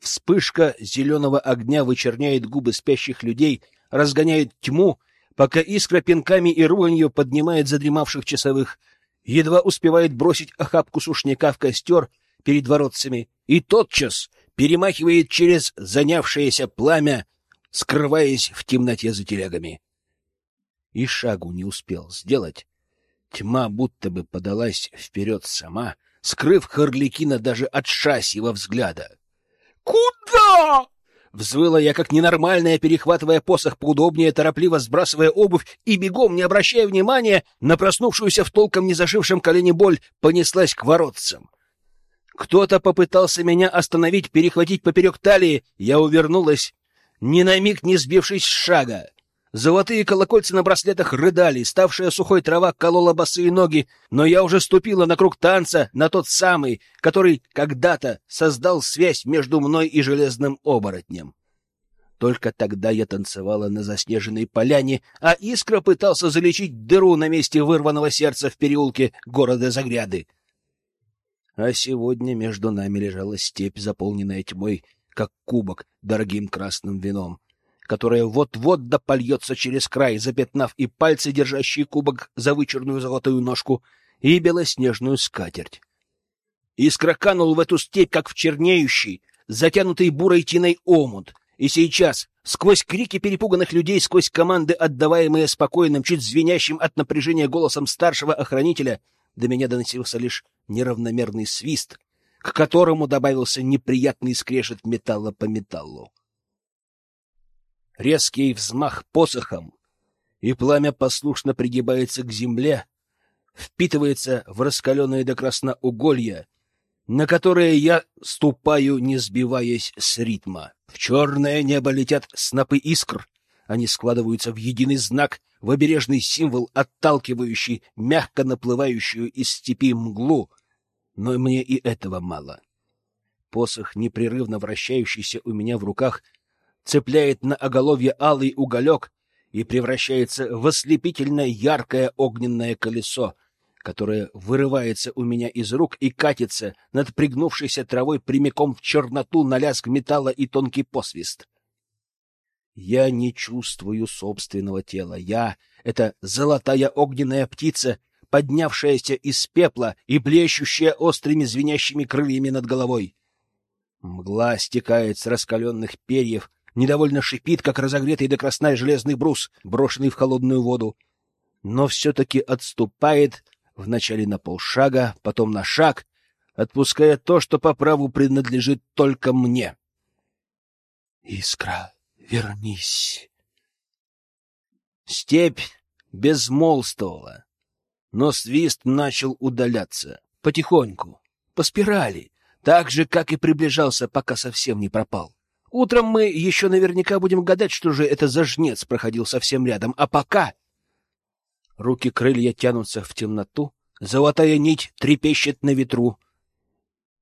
Вспышка зеленого огня вычерняет губы спящих людей, разгоняет тьму, пока искра пинками и руганью поднимает задремавших часовых, едва успевает бросить охапку сушняка в костер перед воротцами и тотчас перемахивает через занявшееся пламя, скрываясь в темноте за телегами. И шагу не успел сделать, Тьма будто бы подалась вперед сама, скрыв Харликина даже от шасьего взгляда. «Куда?» Взвыла я как ненормальная, перехватывая посох поудобнее, торопливо сбрасывая обувь и бегом, не обращая внимания на проснувшуюся в толком не зажившем колене боль, понеслась к воротцам. Кто-то попытался меня остановить, перехватить поперек талии. Я увернулась, ни на миг не сбившись с шага. Золотые колокольцы на браслетах рыдали, ставшая сухой трава колола босые ноги, но я уже ступила на круг танца, на тот самый, который когда-то создал связь между мной и железным оборотнем. Только тогда я танцевала на заснеженной поляне, а Искра пытался залечить дыру на месте вырванного сердца в переулке города Загряды. А сегодня между нами лежала степь, заполненная тьмой, как кубок дорогим красным вином которая вот-вот допольется через край, запятнав и пальцы, держащие кубок за вычерную золотую ножку, и белоснежную скатерть. Искра канул в эту степь, как в чернеющий, затянутый бурой тиной омут, и сейчас, сквозь крики перепуганных людей, сквозь команды, отдаваемые спокойным, чуть звенящим от напряжения голосом старшего охранителя, до меня доносился лишь неравномерный свист, к которому добавился неприятный скрежет металла по металлу резкий взмах посохом, и пламя послушно пригибается к земле, впитывается в раскаленное до красноуголья, на которое я ступаю, не сбиваясь с ритма. В черное небо летят снопы искр, они складываются в единый знак, в обережный символ, отталкивающий мягко наплывающую из степи мглу, но мне и этого мало. Посох, непрерывно вращающийся у меня в руках, цепляет на оголовье алый уголек и превращается в ослепительно яркое огненное колесо, которое вырывается у меня из рук и катится над пригнувшейся травой прямиком в черноту на лязг металла и тонкий посвист. Я не чувствую собственного тела. Я — это золотая огненная птица, поднявшаяся из пепла и блещущая острыми звенящими крыльями над головой. Мгла стекает с раскаленных перьев, недовольно шипит, как разогретый до красна железный брус, брошенный в холодную воду, но все-таки отступает, Вначале на полшага, потом на шаг, отпуская то, что по праву принадлежит только мне. Искра, вернись. Степь безмолвствовала, но свист начал удаляться. Потихоньку, по спирали, так же, как и приближался, пока совсем не пропал. Утром мы еще наверняка будем гадать, что же это за жнец проходил совсем рядом, а пока... Руки крылья тянутся в темноту, золотая нить трепещет на ветру.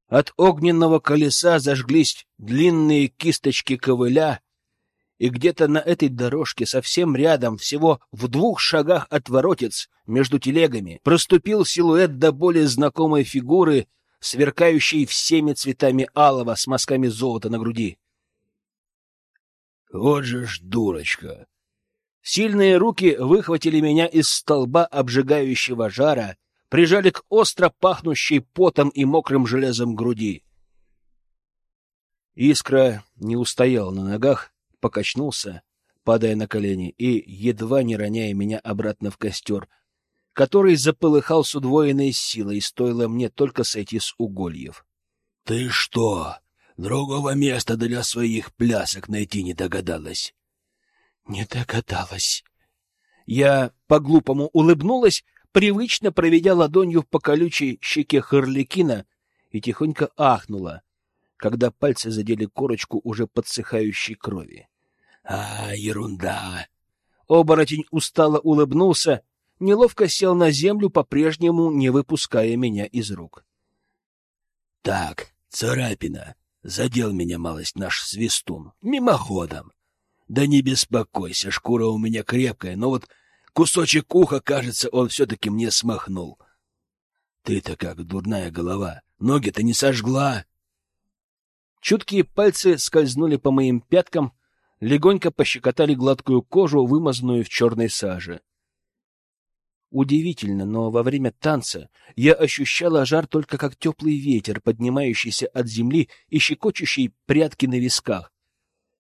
От огненного колеса зажглись длинные кисточки ковыля, и где-то на этой дорожке совсем рядом, всего в двух шагах от воротец, между телегами, проступил силуэт до более знакомой фигуры, сверкающей всеми цветами алого с мазками золота на груди. Вот же ж дурочка! Сильные руки выхватили меня из столба обжигающего жара, прижали к остро пахнущей потом и мокрым железом груди. Искра не устоял на ногах, покачнулся, падая на колени и едва не роняя меня обратно в костер, который заполыхал с удвоенной силой, стоило мне только сойти с угольев. — Ты что, другого места для своих плясок найти не догадалась? — Не догадалась. Я по-глупому улыбнулась, привычно проведя ладонью по колючей щеке Харликина и тихонько ахнула, когда пальцы задели корочку уже подсыхающей крови. А, ерунда. Оборотень устало улыбнулся, неловко сел на землю, по-прежнему не выпуская меня из рук. Так, царапина. Задел меня малость наш свистун. Мимоходом. Да не беспокойся, шкура у меня крепкая, но вот кусочек уха, кажется, он все-таки мне смахнул. Ты-то как, дурная голова, ноги-то не сожгла. Чуткие пальцы скользнули по моим пяткам, легонько пощекотали гладкую кожу, вымазанную в черной саже. Удивительно, но во время танца я ощущала жар только как теплый ветер, поднимающийся от земли и щекочущий прядки на висках,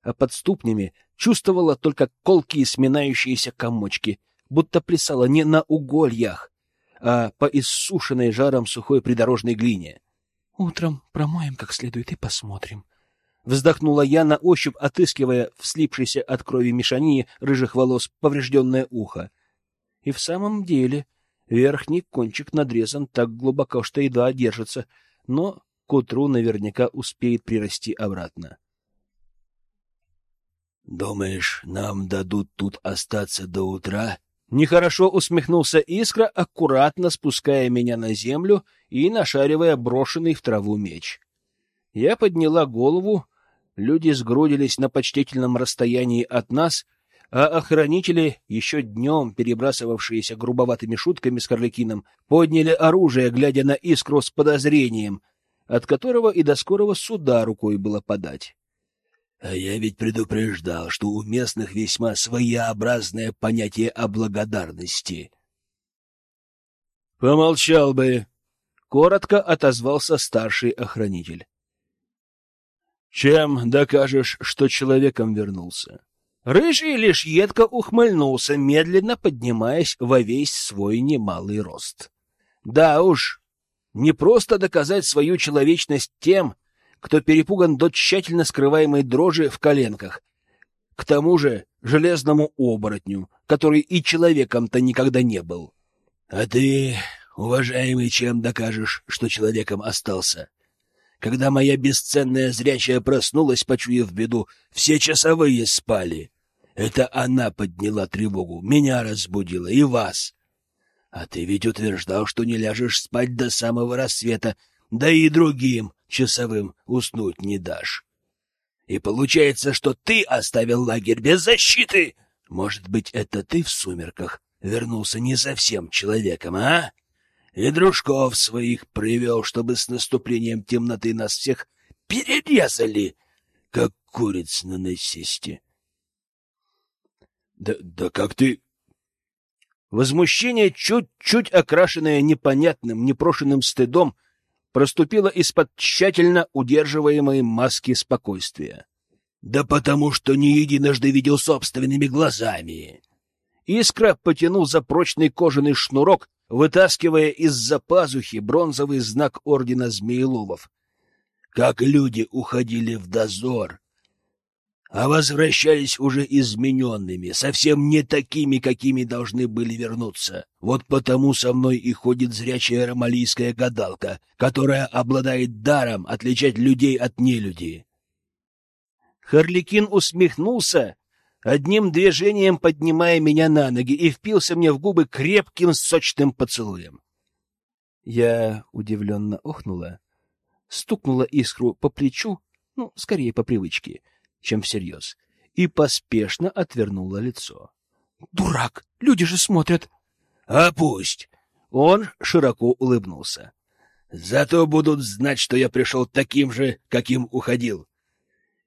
а под ступнями чувствовала только колкие сминающиеся комочки, будто плясала не на угольях, а по иссушенной жаром сухой придорожной глине. Утром промоем как следует и посмотрим. Вздохнула я на ощупь, отыскивая в слипшейся от крови мешанине рыжих волос поврежденное ухо. И в самом деле верхний кончик надрезан так глубоко, что едва держится, но к утру наверняка успеет прирасти обратно. «Думаешь, нам дадут тут остаться до утра?» Нехорошо усмехнулся Искра, аккуратно спуская меня на землю и нашаривая брошенный в траву меч. Я подняла голову, люди сгрудились на почтительном расстоянии от нас, а охранители, еще днем перебрасывавшиеся грубоватыми шутками с Карликином, подняли оружие, глядя на Искру с подозрением, от которого и до скорого суда рукой было подать. А я ведь предупреждал, что у местных весьма своеобразное понятие о благодарности. Помолчал бы, коротко отозвался старший охранитель. Чем докажешь, что человеком вернулся? Рыжий лишь едко ухмыльнулся, медленно поднимаясь во весь свой немалый рост. Да уж, не просто доказать свою человечность тем, кто перепуган до тщательно скрываемой дрожи в коленках. К тому же железному оборотню, который и человеком-то никогда не был. — А ты, уважаемый, чем докажешь, что человеком остался? Когда моя бесценная зрячая проснулась, почуяв беду, все часовые спали. Это она подняла тревогу, меня разбудила и вас. А ты ведь утверждал, что не ляжешь спать до самого рассвета, да и другим часовым уснуть не дашь. И получается, что ты оставил лагерь без защиты. Может быть, это ты в сумерках вернулся не совсем человеком, а? И дружков своих привел, чтобы с наступлением темноты нас всех перерезали, как куриц на насесте. Да, да как ты... Возмущение, чуть-чуть окрашенное непонятным, непрошенным стыдом, проступила из-под тщательно удерживаемой маски спокойствия. «Да потому что не единожды видел собственными глазами!» Искра потянул за прочный кожаный шнурок, вытаскивая из-за пазухи бронзовый знак ордена Змееловов. Как люди уходили в дозор, а возвращались уже измененными, совсем не такими, какими должны были вернуться. Вот потому со мной и ходит зрячая ромалийская гадалка, которая обладает даром отличать людей от нелюди. Харликин усмехнулся, одним движением поднимая меня на ноги, и впился мне в губы крепким сочным поцелуем. Я удивленно охнула, стукнула искру по плечу, ну, скорее по привычке — чем всерьез, и поспешно отвернула лицо. «Дурак! Люди же смотрят!» «А пусть!» Он широко улыбнулся. «Зато будут знать, что я пришел таким же, каким уходил.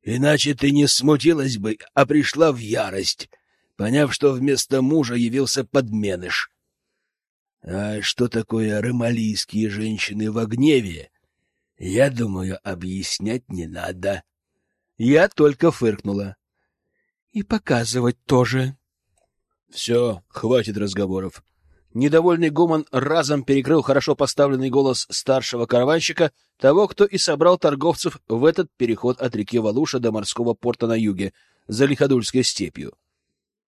Иначе ты не смутилась бы, а пришла в ярость, поняв, что вместо мужа явился подменыш. А что такое ромалийские женщины в гневе, я думаю, объяснять не надо». Я только фыркнула. И показывать тоже. Все, хватит разговоров. Недовольный гомон разом перекрыл хорошо поставленный голос старшего караванщика, того, кто и собрал торговцев в этот переход от реки Валуша до морского порта на юге, за Лиходульской степью.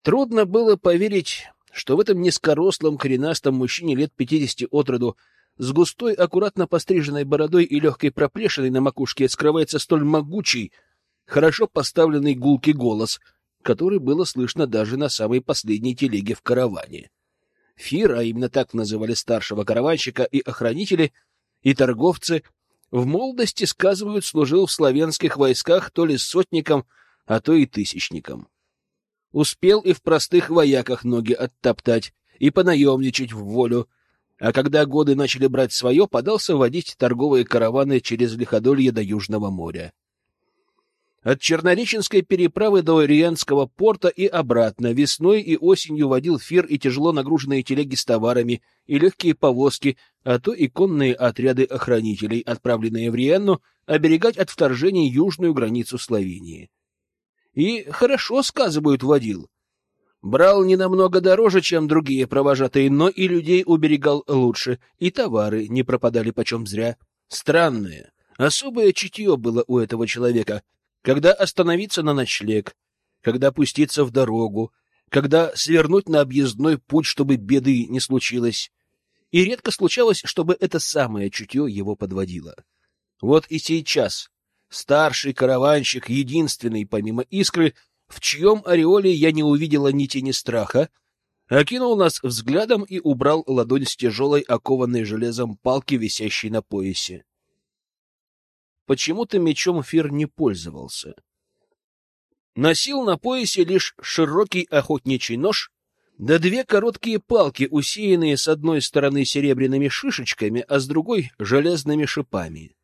Трудно было поверить, что в этом низкорослом коренастом мужчине лет пятидесяти от роду, с густой, аккуратно постриженной бородой и легкой проплешиной на макушке скрывается столь могучий, хорошо поставленный гулкий голос, который было слышно даже на самой последней телеге в караване. Фир, а именно так называли старшего караванщика и охранители, и торговцы, в молодости, сказывают, служил в славянских войсках то ли сотником, а то и тысячником. Успел и в простых вояках ноги оттоптать, и понаемничать в волю, а когда годы начали брать свое, подался водить торговые караваны через Лиходолье до Южного моря. От Чернореченской переправы до Ориентского порта и обратно весной и осенью водил фир и тяжело нагруженные телеги с товарами, и легкие повозки, а то и конные отряды охранителей, отправленные в Риенну оберегать от вторжения южную границу Словении. И хорошо, сказывают, водил. Брал не намного дороже, чем другие провожатые, но и людей уберегал лучше, и товары не пропадали почем зря. Странное, особое чутье было у этого человека — когда остановиться на ночлег, когда пуститься в дорогу, когда свернуть на объездной путь, чтобы беды не случилось. И редко случалось, чтобы это самое чутье его подводило. Вот и сейчас старший караванщик, единственный, помимо искры, в чьем ореоле я не увидела ни тени страха, окинул нас взглядом и убрал ладонь с тяжелой, окованной железом палки, висящей на поясе. Почему-то мечом Фир не пользовался. Носил на поясе лишь широкий охотничий нож, да две короткие палки, усеянные с одной стороны серебряными шишечками, а с другой — железными шипами.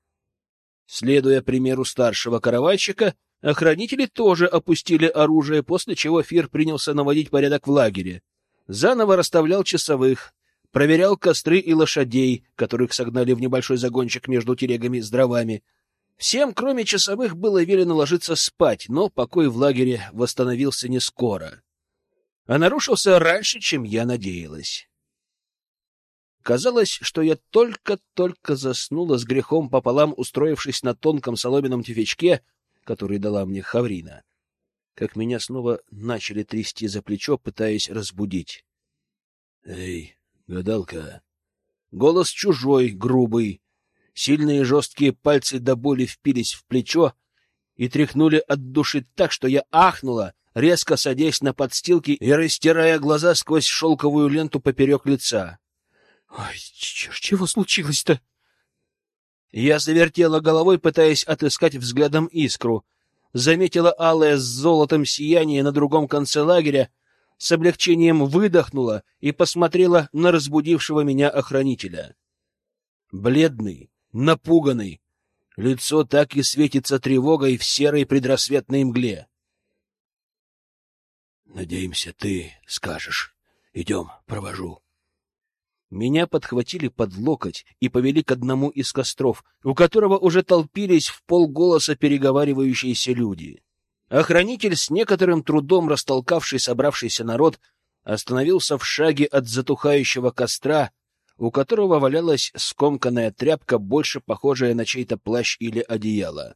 Следуя примеру старшего караванщика, охранители тоже опустили оружие, после чего Фир принялся наводить порядок в лагере. Заново расставлял часовых, проверял костры и лошадей, которых согнали в небольшой загончик между телегами с дровами, Всем, кроме часовых, было велено ложиться спать, но покой в лагере восстановился не скоро, а нарушился раньше, чем я надеялась. Казалось, что я только-только заснула с грехом пополам, устроившись на тонком соломенном тюфячке, который дала мне Хаврина, как меня снова начали трясти за плечо, пытаясь разбудить. — Эй, гадалка! Голос чужой, грубый, Сильные жесткие пальцы до боли впились в плечо и тряхнули от души так, что я ахнула, резко садясь на подстилки и растирая глаза сквозь шелковую ленту поперек лица. — Ой, чего случилось-то? Я завертела головой, пытаясь отыскать взглядом искру. Заметила алое с золотом сияние на другом конце лагеря, с облегчением выдохнула и посмотрела на разбудившего меня охранителя. Бледный, напуганный. Лицо так и светится тревогой в серой предрассветной мгле. «Надеемся, ты скажешь. Идем, провожу». Меня подхватили под локоть и повели к одному из костров, у которого уже толпились в полголоса переговаривающиеся люди. Охранитель, с некоторым трудом растолкавший собравшийся народ, остановился в шаге от затухающего костра, у которого валялась скомканная тряпка, больше похожая на чей-то плащ или одеяло.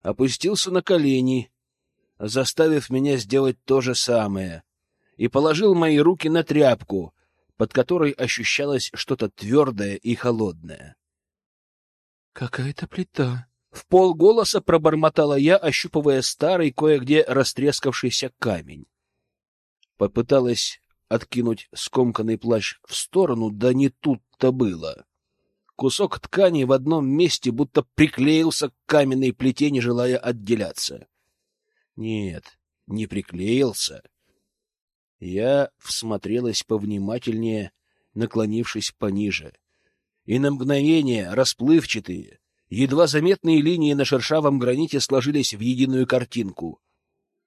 Опустился на колени, заставив меня сделать то же самое, и положил мои руки на тряпку, под которой ощущалось что-то твердое и холодное. «Какая-то плита!» В полголоса пробормотала я, ощупывая старый, кое-где растрескавшийся камень. Попыталась откинуть скомканный плащ в сторону, да не тут-то было. Кусок ткани в одном месте будто приклеился к каменной плите, не желая отделяться. Нет, не приклеился. Я всмотрелась повнимательнее, наклонившись пониже. И на мгновение расплывчатые, едва заметные линии на шершавом граните сложились в единую картинку,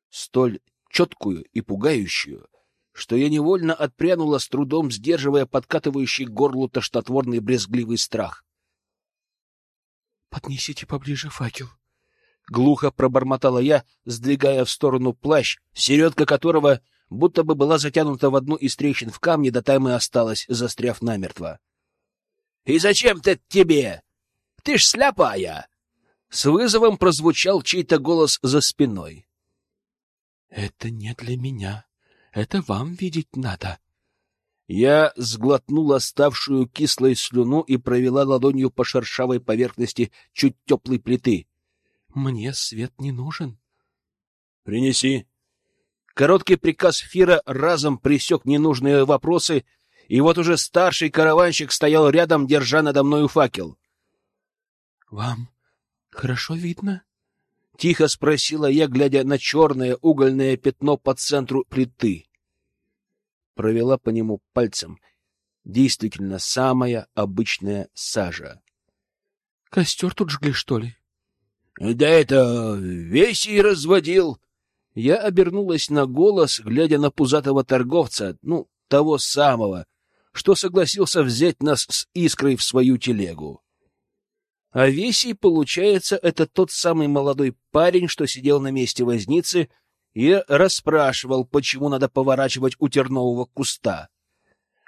столь четкую и пугающую, что я невольно отпрянула с трудом, сдерживая подкатывающий горлу тошнотворный брезгливый страх. «Поднесите поближе факел», — глухо пробормотала я, сдвигая в сторону плащ, середка которого будто бы была затянута в одну из трещин в камне, да там и осталась, застряв намертво. — И зачем ты тебе? Ты ж слепая! С вызовом прозвучал чей-то голос за спиной. — Это не для меня. Это вам видеть надо. Я сглотнула ставшую кислой слюну и провела ладонью по шершавой поверхности чуть теплой плиты. — Мне свет не нужен. — Принеси. Короткий приказ Фира разом пресек ненужные вопросы, и вот уже старший караванщик стоял рядом, держа надо мною факел. — Вам хорошо видно? — тихо спросила я, глядя на черное угольное пятно по центру плиты. Провела по нему пальцем. Действительно, самая обычная сажа. — Костер тут жгли, что ли? — Да это весь и разводил, я обернулась на голос, глядя на пузатого торговца, ну, того самого, что согласился взять нас с искрой в свою телегу. А Весий, получается, это тот самый молодой парень, что сидел на месте возницы и расспрашивал, почему надо поворачивать у тернового куста.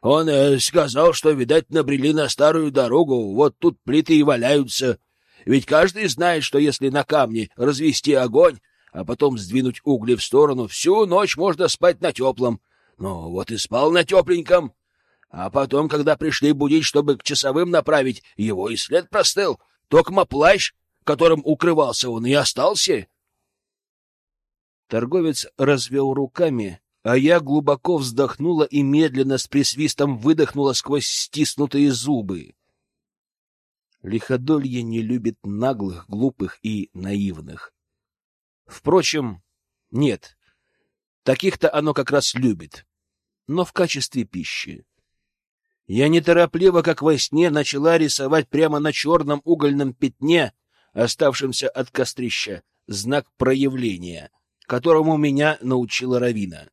Он э, сказал, что, видать, набрели на старую дорогу, вот тут плиты и валяются. Ведь каждый знает, что если на камне развести огонь, а потом сдвинуть угли в сторону, всю ночь можно спать на теплом. Ну, вот и спал на тепленьком. А потом, когда пришли будить, чтобы к часовым направить, его и след простыл. Токма плащ, которым укрывался он, и остался. Торговец развел руками, а я глубоко вздохнула и медленно с присвистом выдохнула сквозь стиснутые зубы. Лиходолье не любит наглых, глупых и наивных. Впрочем, нет. Таких-то оно как раз любит. Но в качестве пищи. Я неторопливо, как во сне, начала рисовать прямо на черном угольном пятне, оставшемся от кострища, знак проявления, которому меня научила Равина.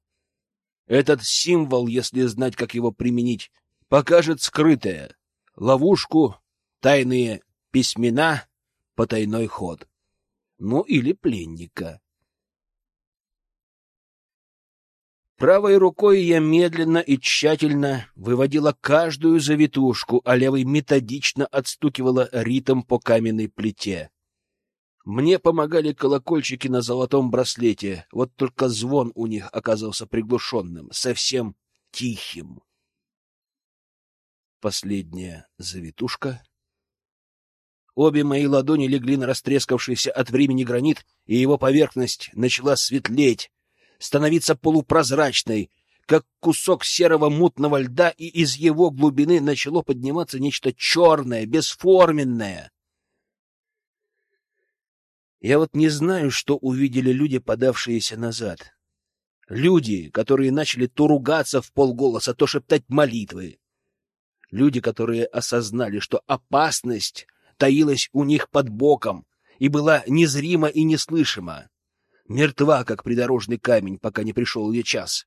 Этот символ, если знать, как его применить, покажет скрытое, ловушку, тайные письмена, потайной ход ну или пленника. Правой рукой я медленно и тщательно выводила каждую завитушку, а левой методично отстукивала ритм по каменной плите. Мне помогали колокольчики на золотом браслете, вот только звон у них оказался приглушенным, совсем тихим. Последняя завитушка, Обе мои ладони легли на растрескавшийся от времени гранит, и его поверхность начала светлеть, становиться полупрозрачной, как кусок серого мутного льда, и из его глубины начало подниматься нечто черное, бесформенное. Я вот не знаю, что увидели люди, подавшиеся назад. Люди, которые начали то ругаться в полголоса, то шептать молитвы. Люди, которые осознали, что опасность таилась у них под боком и была незрима и неслышима. Мертва, как придорожный камень, пока не пришел ее час.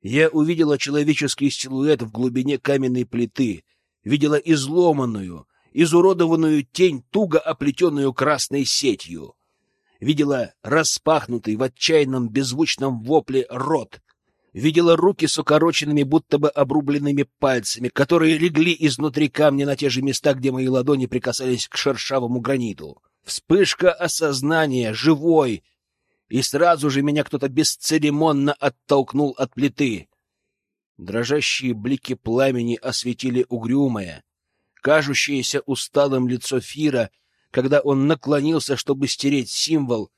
Я увидела человеческий силуэт в глубине каменной плиты, видела изломанную, изуродованную тень, туго оплетенную красной сетью. Видела распахнутый в отчаянном беззвучном вопле рот, видела руки с укороченными, будто бы обрубленными пальцами, которые легли изнутри камня на те же места, где мои ладони прикасались к шершавому граниту. Вспышка осознания, живой, и сразу же меня кто-то бесцеремонно оттолкнул от плиты. Дрожащие блики пламени осветили угрюмое, кажущееся усталым лицо Фира, когда он наклонился, чтобы стереть символ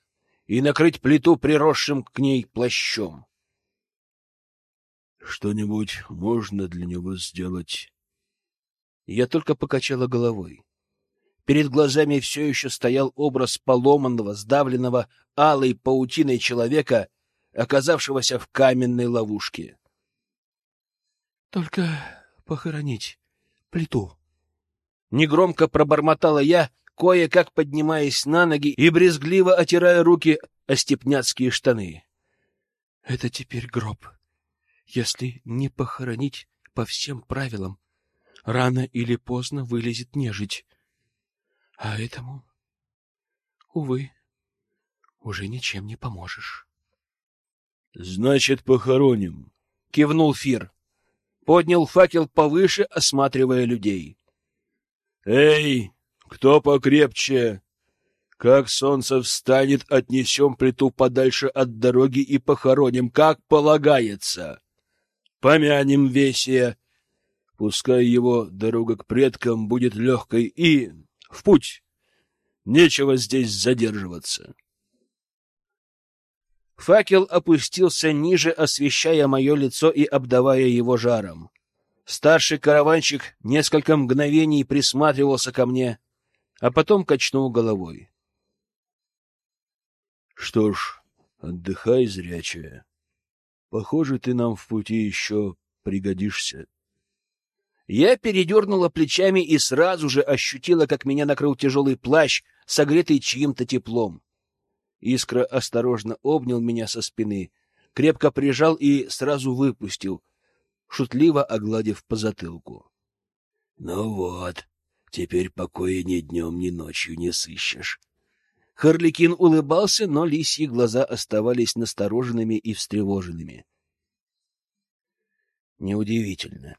и накрыть плиту приросшим к ней плащом. Что-нибудь можно для него сделать? Я только покачала головой. Перед глазами все еще стоял образ поломанного, сдавленного алой паутиной человека, оказавшегося в каменной ловушке. Только похоронить плиту. Негромко пробормотала я, кое-как поднимаясь на ноги и брезгливо отирая руки о степняцкие штаны. Это теперь гроб. Если не похоронить по всем правилам, рано или поздно вылезет нежить. А этому, увы, уже ничем не поможешь. — Значит, похороним, — кивнул Фир поднял факел повыше, осматривая людей. «Эй, кто покрепче? Как солнце встанет, отнесем плиту подальше от дороги и похороним, как полагается. Помянем Весия. Пускай его дорога к предкам будет легкой и в путь. Нечего здесь задерживаться». Факел опустился ниже, освещая мое лицо и обдавая его жаром. Старший караванщик несколько мгновений присматривался ко мне, а потом качнул головой. — Что ж, отдыхай, зрячая. Похоже, ты нам в пути еще пригодишься. Я передернула плечами и сразу же ощутила, как меня накрыл тяжелый плащ, согретый чьим-то теплом. Искра осторожно обнял меня со спины, крепко прижал и сразу выпустил, шутливо огладив по затылку. — Ну вот, теперь покоя ни днем, ни ночью не сыщешь. Харликин улыбался, но лисьи глаза оставались настороженными и встревоженными. Неудивительно.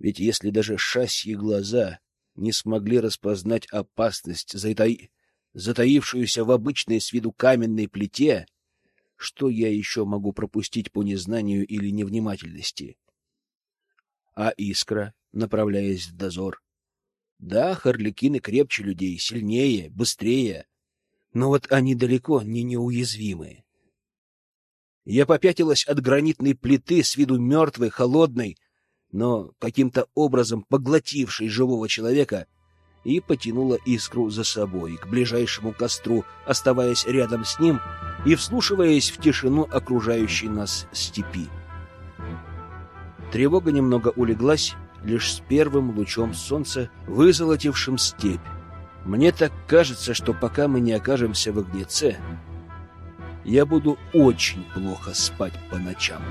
Ведь если даже шасьи глаза не смогли распознать опасность за этой затаившуюся в обычной с виду каменной плите, что я еще могу пропустить по незнанию или невнимательности? А искра, направляясь в дозор. Да, харликины крепче людей, сильнее, быстрее, но вот они далеко не неуязвимы. Я попятилась от гранитной плиты с виду мертвой, холодной, но каким-то образом поглотившей живого человека — и потянула искру за собой к ближайшему костру, оставаясь рядом с ним и вслушиваясь в тишину окружающей нас степи. Тревога немного улеглась лишь с первым лучом солнца, вызолотившим степь. Мне так кажется, что пока мы не окажемся в огнеце, я буду очень плохо спать по ночам.